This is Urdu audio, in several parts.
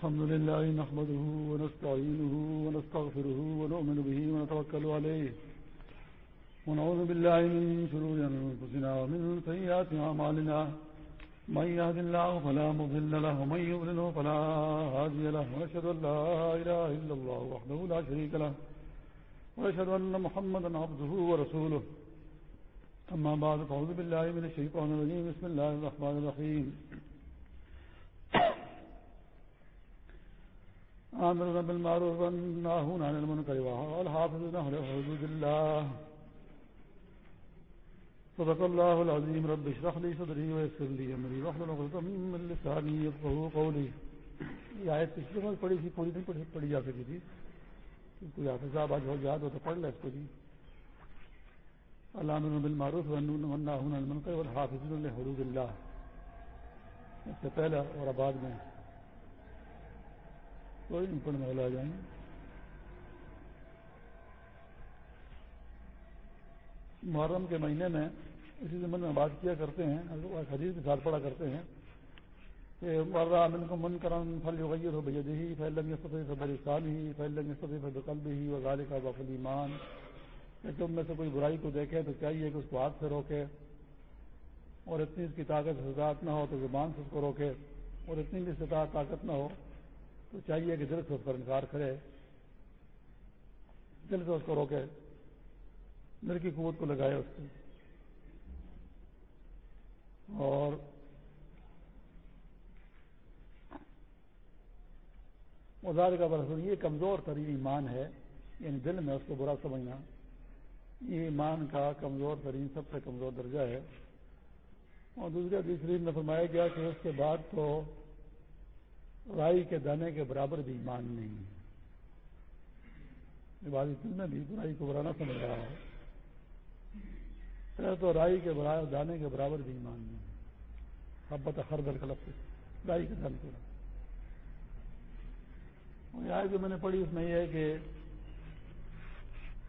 الحمد لله نحمده ونستعينه ونستغفره ونؤمن به ونتوكل عليه ونعوذ بالله من شرور أنفسنا ومن سيئات أعمالنا من يهد الله فلا مضل له ومن يضلله فلا هادي له ونشهد أن لا إله إلا الله وحده لا شريك له ونشهد أن محمدا عبده ورسوله أما بعد فأعوذ بالله من الشيطان الرجيم بسم الله الرحمن الرحيم آمرون بالمعروف والناهون عن المنكر والحافظون على حدود الله. صدق الله العظيم. رب اشرح لي صدري ويسر لي امري واحلل عقدة من لساني يفقهوا قولي. یہ آیت پچھلی بار پڑھی تھی، پوری دن پڑھی پڑھی جا سکی تھی۔ کوئی حافظ صاحب آج ہو یاد ہو تو پڑھ لے اس کو جی۔ اللہ بالمعروف والناهون عن المنكر والحافظون لحدود الله اس سے پہلے اور بعد میں۔ کوئی نہیں، پڑھنے والا آ جائیں محرم کے مہینے میں اسی زمین میں بات کیا کرتے ہیں حدیث کے ساتھ پڑھا کرتے ہیں کہ مرہ امن کو من کرن پھل غیر ہو بجد ہی پھیلنگ سطح فبرستان ہی پھیلنگ سطح فبقلب ہی وغال کا بفل ایمان کہ تم میں سے کوئی برائی کو دیکھے تو چاہیے کہ اس کو ہاتھ سے روکے اور اتنی اس کی طاقت حضرات نہ ہو تو زبان سے اس کو روکے اور اتنی بھی استطاعت طاقت نہ ہو۔ تو چاہیے کہ دل سے اس پر انکار کرے۔ دل سے اس کو روکے۔ دل کی قوت کو لگائے اس کی اور مزار کا برس یہ کمزور ترین ایمان ہے۔ یعنی دل میں اس کو برا سمجھنا۔ یہ ایمان کا کمزور ترین، سب سے کمزور درجہ ہے۔ اور دوسرے تیسری میں فرمایا گیا کہ اس کے بعد تو رائی کے دانے کے برابر بھی ایمان نہیں ہے۔ دل میں بھی برائی کو برا نہ سمجھ رہا ہے پھر تو رائی کے دانے کے برابر بھی ایمان نہیں ہے۔ اب بتا ہر دل کا لفظ رائی کے دن پورا آئے جو میں نے پڑھی، اس میں یہ ہے کہ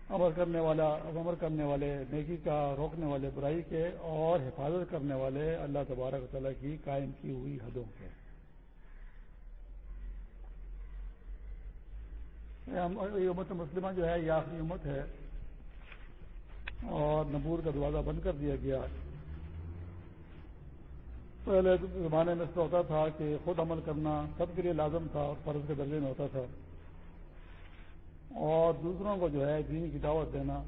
امر کرنے والا امر کرنے والے، نیکی کا روکنے والے، برائی کے اور حفاظت کرنے والے اللہ تبارک تعالیٰ کی قائم کی ہوئی حدوں کے۔ یہ امت مسلمہ جو ہے، یہ آخری امت ہے۔ اور نبور کا دروازہ بند کر دیا گیا۔ پہلے زمانے میں اس کا ہوتا تھا کہ خود عمل کرنا سب کے لیے لازم تھا اور فرض کے درجے میں ہوتا تھا۔ اور دوسروں کو جو ہے، دین کی دعوت دینا۔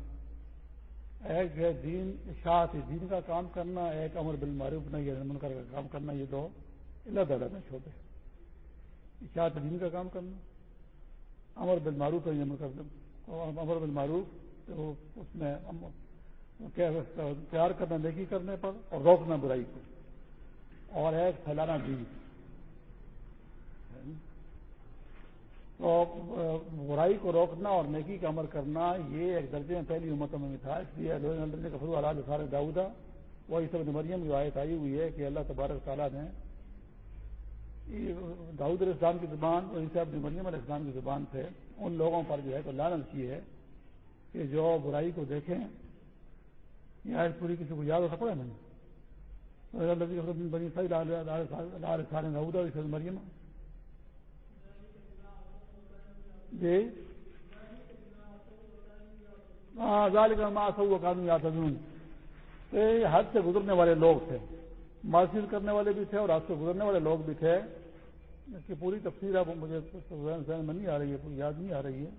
ایک ہے، دین اشاعت، دین کا کام کرنا، ایک امر بل معروف نہیں ہے منکر کا کام کرنا، یہ دو اللہ تعالیٰ میں چھوٹے۔ اشاعت دین کا کام کرنا۔ امر بل معروف ہے امر بل معروف تو اس میں پیار کرنا، نیکی کرنے پر اور روکنا برائی کو اور ایک پھیلانا دین تو برائی کو روکنا اور نیکی کا عمل کرنا، یہ ایک درجے میں پہلی امتوں میں تھا۔ اس لیے نے کفر والا سارے داؤدا وہ اس سب مریم جو آیت آئی ہوئی ہے کہ اللہ تبارک تعالیٰ نے داؤد علیہ السلام کی زبان اور عیسیٰ ابن مریم علیہ السلام کی زبان سے ان لوگوں پر جو ہے تو لالچ کی ہے کہ جو برائی کو دیکھیں، یہ آج پوری کسی کو یاد ہو سکتا ہے نہیں۔ مریم۔ جی۔ ہاں ظالم ماں سو قانون یا تجون حد سے گزرنے والے لوگ تھے۔ معاشر کرنے والے بھی تھے اور حد سے گزرنے والے لوگ بھی تھے۔ اس کی پوری تفصیل اب مجھے ذہن میں نہیں آ رہی ہے، پوری یاد نہیں آ رہی ہے۔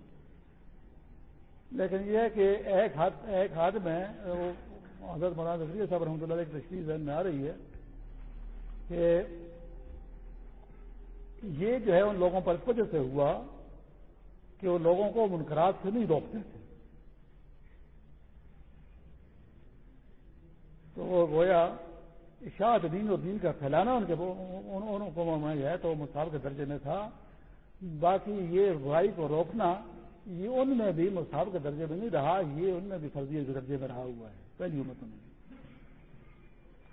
لیکن یہ ہے کہ ایک ہاتھ ایک ہاتھ میں حضرت مولانا ذکری صاحب رحمۃ اللہ کی تشریح ذہن میں آ رہی ہے کہ یہ جو ہے ان لوگوں پر اس وجہ سے ہوا کہ وہ لوگوں کو منقرات سے نہیں روکتے تھے۔ تو وہ گویا اشاعت دین اور دین کا پھیلانا ان کے قوموں میں جو ہے، تو مصحف کے درجے میں تھا۔ باقی یہ برائی کو روکنا، یہ ان میں بھی مصحف کے درجے میں نہیں رہا، یہ ان میں بھی فرضی کے درجے میں رہا ہوا ہے، پہلی امتوں میں۔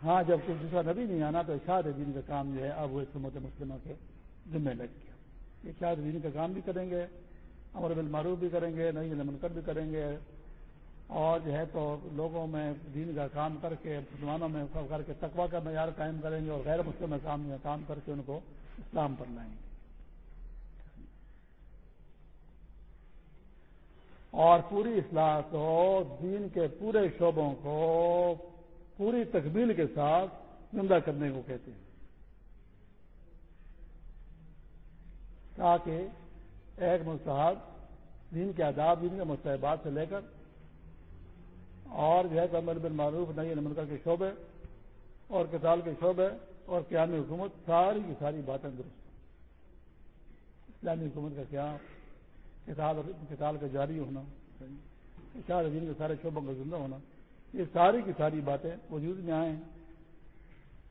ہاں جب کوئی دوسرا نبی نہیں آنا تو اشاعت دین کا کام جو ہے، اب وہ اس مسلموں کے ذمہ لگ گیا۔ اشاعت دین کا کام بھی کریں گے، امر بالمعروف بھی کریں گے نئی منکر بھی کریں گے اور جو ہے تو لوگوں میں دین کا کام کر کے، مسلمانوں میں کر کے تقوا کا معیار قائم کریں گے اور غیر مسلم کام میں کام کر کے ان کو اسلام پر لائیں گے۔ اور پوری اصلاح کو، دین کے پورے شعبوں کو پوری تکمیل کے ساتھ زندہ کرنے کو کہتے ہیں۔ تاکہ ایک مستحب دین کے آداب، دین کے مستحبات سے لے کر اور جو ہے کمر بن معروف نہیں منکر کے شعبے اور کتال کے شعبے اور قیامی حکومت، ساری کی ساری باتیں درست اسلامی حکومت کا قیام کتاب کا جاری ہونا چار دین کے سارے شعبوں کا زندہ ہونا، یہ ساری کی ساری باتیں وجود میں آئے ہیں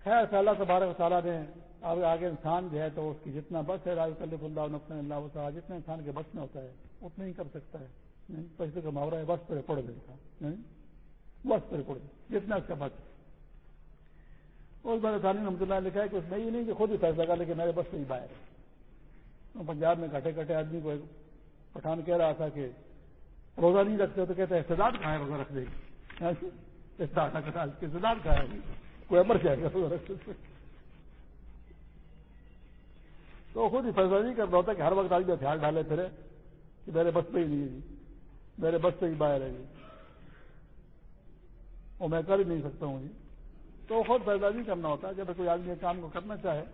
خیر اللہ تبارک تعالیٰ نے اب آگے انسان جو ہے تو اس کی جتنا بس ہے راج کلف اللہ نقصان اللہ وسا جتنا انسان کے بس میں ہوتا ہے، اتنا ہی کر سکتا ہے۔ پیسے کا محاورہ ہے، بس پر پڑ دیتا بس پر پڑ جتنا اس کا بس اس بار ثانی رحمۃ اللہ نے لکھا ہے کہ اس میں یہ نہیں کہ خود ہی فیصلہ کر لیکن میرے بس سے ہی باہر ہے۔ پنجاب میں کٹے کٹے آدمی کو پٹھان کہہ رہا تھا کہ روزہ نہیں رکھتے تو کہتے استداد کہاں ہے روزہ رکھ دے۔ گی استداد کہاں ہے۔ کوئی امر جائے گا روزہ رکھتے تو خود ہی فیصلہ نہیں کرتا ہوتا کہ ہر وقت آدمی ہتھیار ڈالے پھرے کہ میرے بس پہ ہی نہیں ہے جی۔ میرے بس پہ ہی باہر ہے جی۔ اور میں کر ہی نہیں سکتا ہوں جی۔ تو خود فیصلہ کرنا ہوتا جب کوئی آدمی کام کو کرنا چاہے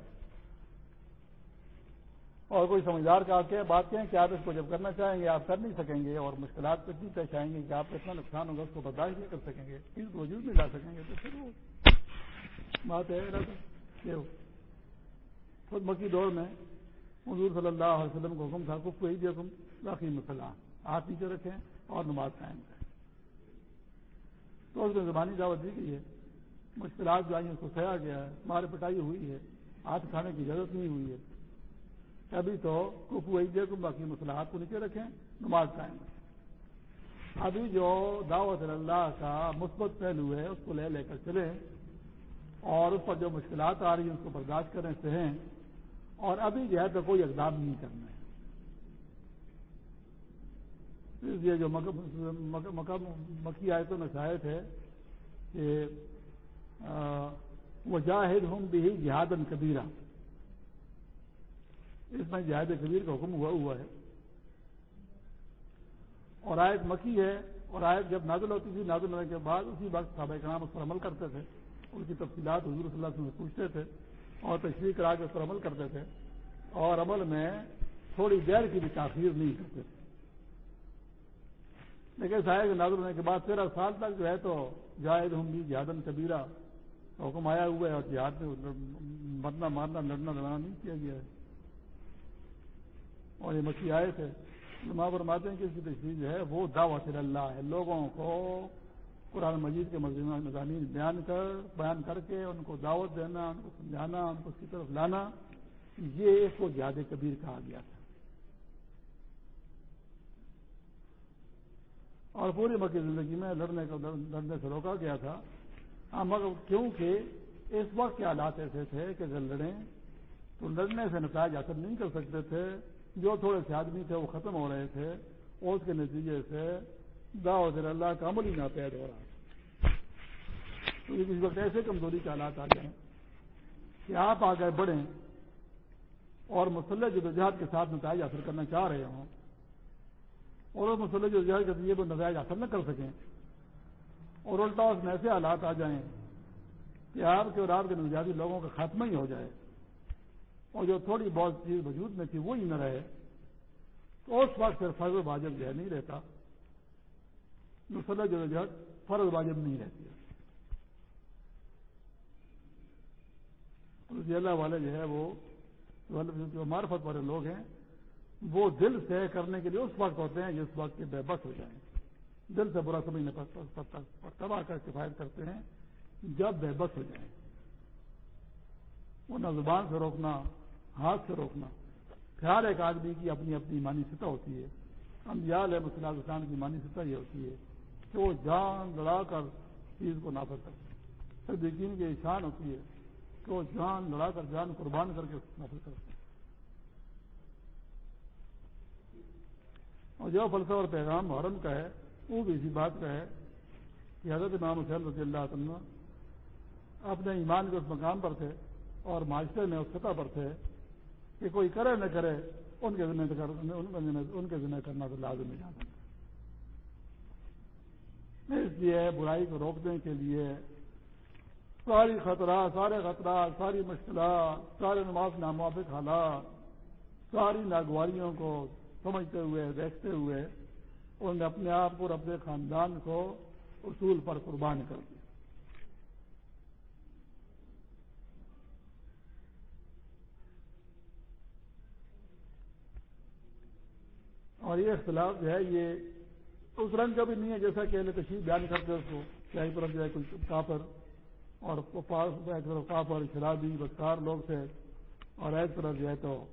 اور کوئی سمجھدار کا آپ بات کہیں کہ آپ اس کو جب کرنا چاہیں گے، آپ کر نہیں سکیں گے اور مشکلات اتنی پیش آئیں گے کہ آپ کو اتنا نقصان ہوگا، اس کو برداشت نہیں کر سکیں گے، اس کو وجود نہیں لا سکیں گے، تو پھر وہ بات ہے۔ خود مکی دور میں حضور صلی اللہ علیہ وسلم کو حکم تھا کچھ کوئی بھی حکم باقی مسئلہ ہاتھ نیچے رکھیں اور نماز قائم کریں۔ تو اس میں زبانی دعوت دی گئی ہے۔ مشکلات جو آئی اس کو سہا گیا ہے۔ مار پٹائی ہوئی ہے۔ ہاتھ کھانے کی ضرورت نہیں ہوئی ہے۔ ابھی تو کپو دے کو باقی مسئلہ کو نیچے رکھیں، نماز قائم رکھیں۔ ابھی جو دعوت اللہ کا مثبت پہلو ہے، اس کو لے لے کر چلیں اور اس پر جو مشکلات آ رہی ہیں، اس کو برداشت کریں، سہیں۔ اور ابھی جو ہے تو کوئی اقدام نہیں کرنا ہے۔ یہ جو مکی آیتوں میں شاید ہے کہ وہ جاہد بھی جہاد کبیرہ۔ اس میں جہاد کبیر کا حکم ہوا ہوا ہے۔ اور آیت مکی ہے، اور آیت جب نازل ہوتی تھی، نازل ہونے کے بعد اسی وقت صحابہ کرام اس پر عمل کرتے تھے۔ ان کی تفصیلات حضور صلی اللہ علیہ وسلم پوچھتے تھے اور تشریح کرا کے اس پر عمل کرتے تھے۔ اور عمل میں تھوڑی دیر کی بھی تاخیر نہیں کرتے۔ تھے لیکن صاحب نازل ہونے کے بعد تیرہ سال تک جو ہے تو جائز ہوں گی جہادن کبیرہ، حکم آیا ہوا ہے اور جہاد میں مرنا، مارنا، لڑنا لڑنا نہیں کیا گیا ہے۔ اور یہ مچھی آئے تھے۔ ماں فرماتے ہیں کہ اس کی تشریح جو ہے، وہ دعوت اللہ ہے۔ لوگوں کو قرآن مجید کے مضامین بیان کر بیان کر کے ان کو دعوت دینا، ان کو سمجھانا، ان کو اس کی طرف لانا، یہ اس کو جہاد کبیر کہا گیا تھا۔ اور پوری مکی زندگی میں لڑنے کو لڑنے سے روکا گیا تھا۔ ہاں، مگر کیونکہ اس وقت کے حالات ایسے تھے کہ اگر لڑیں تو لڑنے سے نتائج حاصل نہیں کر سکتے تھے۔ جو تھوڑے سے آدمی تھے وہ ختم ہو رہے تھے۔ اور اس کے نتیجے سے داود اللہ کا عمل ہی ناپید ہو رہا تو اس وقت ایسے کمزوری کے حالات آ جائیں کہ آپ آگے بڑھیں اور مسلح جدوجہد کے ساتھ نتائج حاصل کرنا چاہ رہے ہوں۔ اور اس مسئلے جو جائز کرتی ہے وہ نتائج حاصل نہ کر سکیں اور الٹا اس میں ایسے حالات آ جائیں کہ آپ کے اور آپ کے نوجوانی لوگوں کا خاتمہ ہی ہو جائے اور جو تھوڑی بہت چیز وجود میں تھی وہی نہ رہے، تو اس وقت پھر فرض واجب جو ہے نہیں رہتا۔ مسئلہ جو جہد فرض واجب نہیں رہتی۔ اللہ والے جو ہے، وہ معرفت والے لوگ ہیں وہ دل سے کرنے کے لیے اس وقت ہوتے ہیں جس وقت کے بے بس ہو جائیں۔ دل سے برا سمجھنے پر تباہ کر کفایت کرتے ہیں جب بے بس ہو جائیں۔ وہ نہ زبان سے روکنا، ہاتھ سے روکنا۔ خیال ایک آدمی کی اپنی اپنی مانی سطح ہوتی ہے۔ ہم یاد ہے مسلم اسلام کی مانی سطح یہ ہوتی ہے کہ وہ جان لڑا کر چیز کو نافذ کرتے ہیں یقین کی شان ہوتی ہے کہ وہ جان لڑا کر، جان قربان کر کے نافذ کرتے ہیں اور جو فلسفہ اور پیغام محرم کا ہے، وہ بھی اسی بات کا ہے کہ حضرت امام حسین رضی اللہ عنہ اپنے ایمان کے اس مقام پر تھے اور معاشرے میں اس سطح پر تھے کہ کوئی کرے نہ کرے، ان کے ذمہ ان کے ذمہ کرنا تو لازم نہیں جاتا اس لیے برائی کو روکنے کے لیے ساری خطرات سارے خطرات ساری مشکلات، سارے نماز ناموافق حالات، ساری ناگواریوں کو سمجھتے ہوئے، دیکھتے ہوئے، انہوں نے اپنے آپ کو اور اپنے خاندان کو اصول پر قربان کر دیا۔ اور یہ اختلاف جو ہے، یہ اس رنگ کا بھی نہیں ہے جیسا کہ تشریف بیان کرتے اس کو ایک طرف جو ہے کچھ کافر اور طرف کافر شرابی بدکار لوگ تھے۔ اور ایک طرف جو ہے تو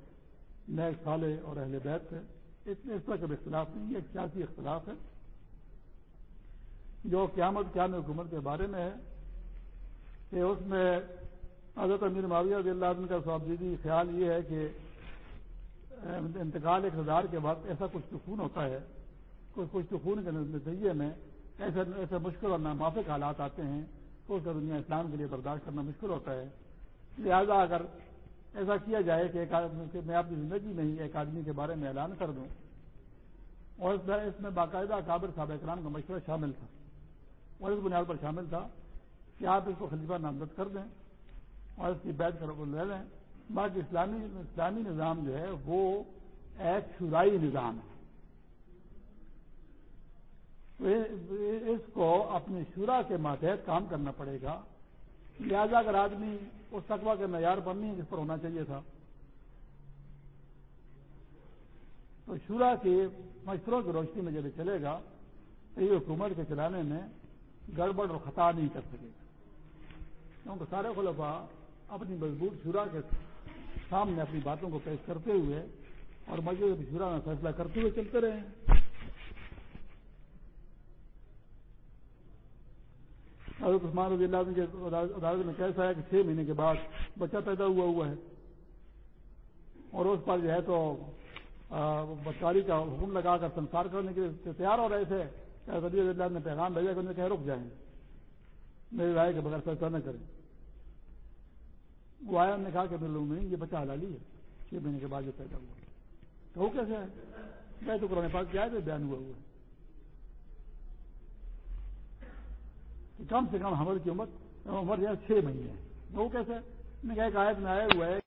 نئے سالے اور اہل بیت تھے۔ اتنے اس طرح کا اختلاف نہیں ہے، سیاسی اختلاف ہے۔ جو قیامت قیام حکومت کے بارے میں ہے کہ اس میں حضرت امیر معاویہ رضی اللہ عنہ کا صابدیدی خیال یہ ہے کہ انتقال اقتدار کے بعد ایسا کچھ سکون ہوتا ہے کچھ کچھ سکون کے نتیجے میں ایسے ایسے مشکل اور نامافق حالات آتے ہیں تو اس کا دنیا اسلام کے لیے برداشت کرنا مشکل ہوتا ہے۔ لہذا اگر ایسا کیا جائے کہ میں اپنی زندگی میں ہی ایک آدمی کے بارے میں اعلان کر دوں اور اس میں باقاعدہ کابر صاحب اکرام کا مشورہ شامل تھا اور اس بنیاد پر شامل تھا کہ آپ اس کو خلیفہ نامزد کر دیں اور اس کی بیت کر لے لیں۔ باقی اسلامی اسلامی نظام جو ہے وہ ایک شرائی نظام ہے۔ اس کو اپنی شورا کے ماتحت کام کرنا پڑے گا۔ لہذا اگر آدمی اس تقوا کے معیار پر نہیں جس پر ہونا چاہیے تھا۔ تو شورا کے مشوروں کی روشنی میں جب چلے گا تو یہ حکومت کے چلانے میں گڑبڑ اور خطا نہیں کر سکے گا۔ کیونکہ سارے خلفا اپنی مضبوط شورا کے سامنے اپنی باتوں کو پیش کرتے ہوئے اور مسجد شورا میں فیصلہ کرتے ہوئے چلتے رہے ہیں۔ حضرت عثمان رضی اللہ عنہ کے عدالت میں کیسا ہے کہ چھ مہینے کے بعد بچہ پیدا ہوا ہوا ہے۔ اور اس پر جو ہے تو بدکاری کا حکم لگا کر سنسار کرنے کے لیے تیار ہو رہے تھے۔ رضی اللہ نے پیغام بھیجا کہ انہیں کہ رک جائیں۔ میری رائے کے بغیر فیصلہ نہ کریں۔ وہ آیا نے کہا کہ میرے لوگ نہیں یہ بچہ حلالی ہے۔ چھ مہینے کے بعد جو پیدا ہوا۔ تو وہ کیسے ہے میں تو قرآن پاک کیا ہے بیان ہوا ہوا ہے۔ کم سے کم ہماری کی عمر عمر جو ہے چھ مہینے وہ کیسے؟ میں ایک آیت میں آیا ہوا ہے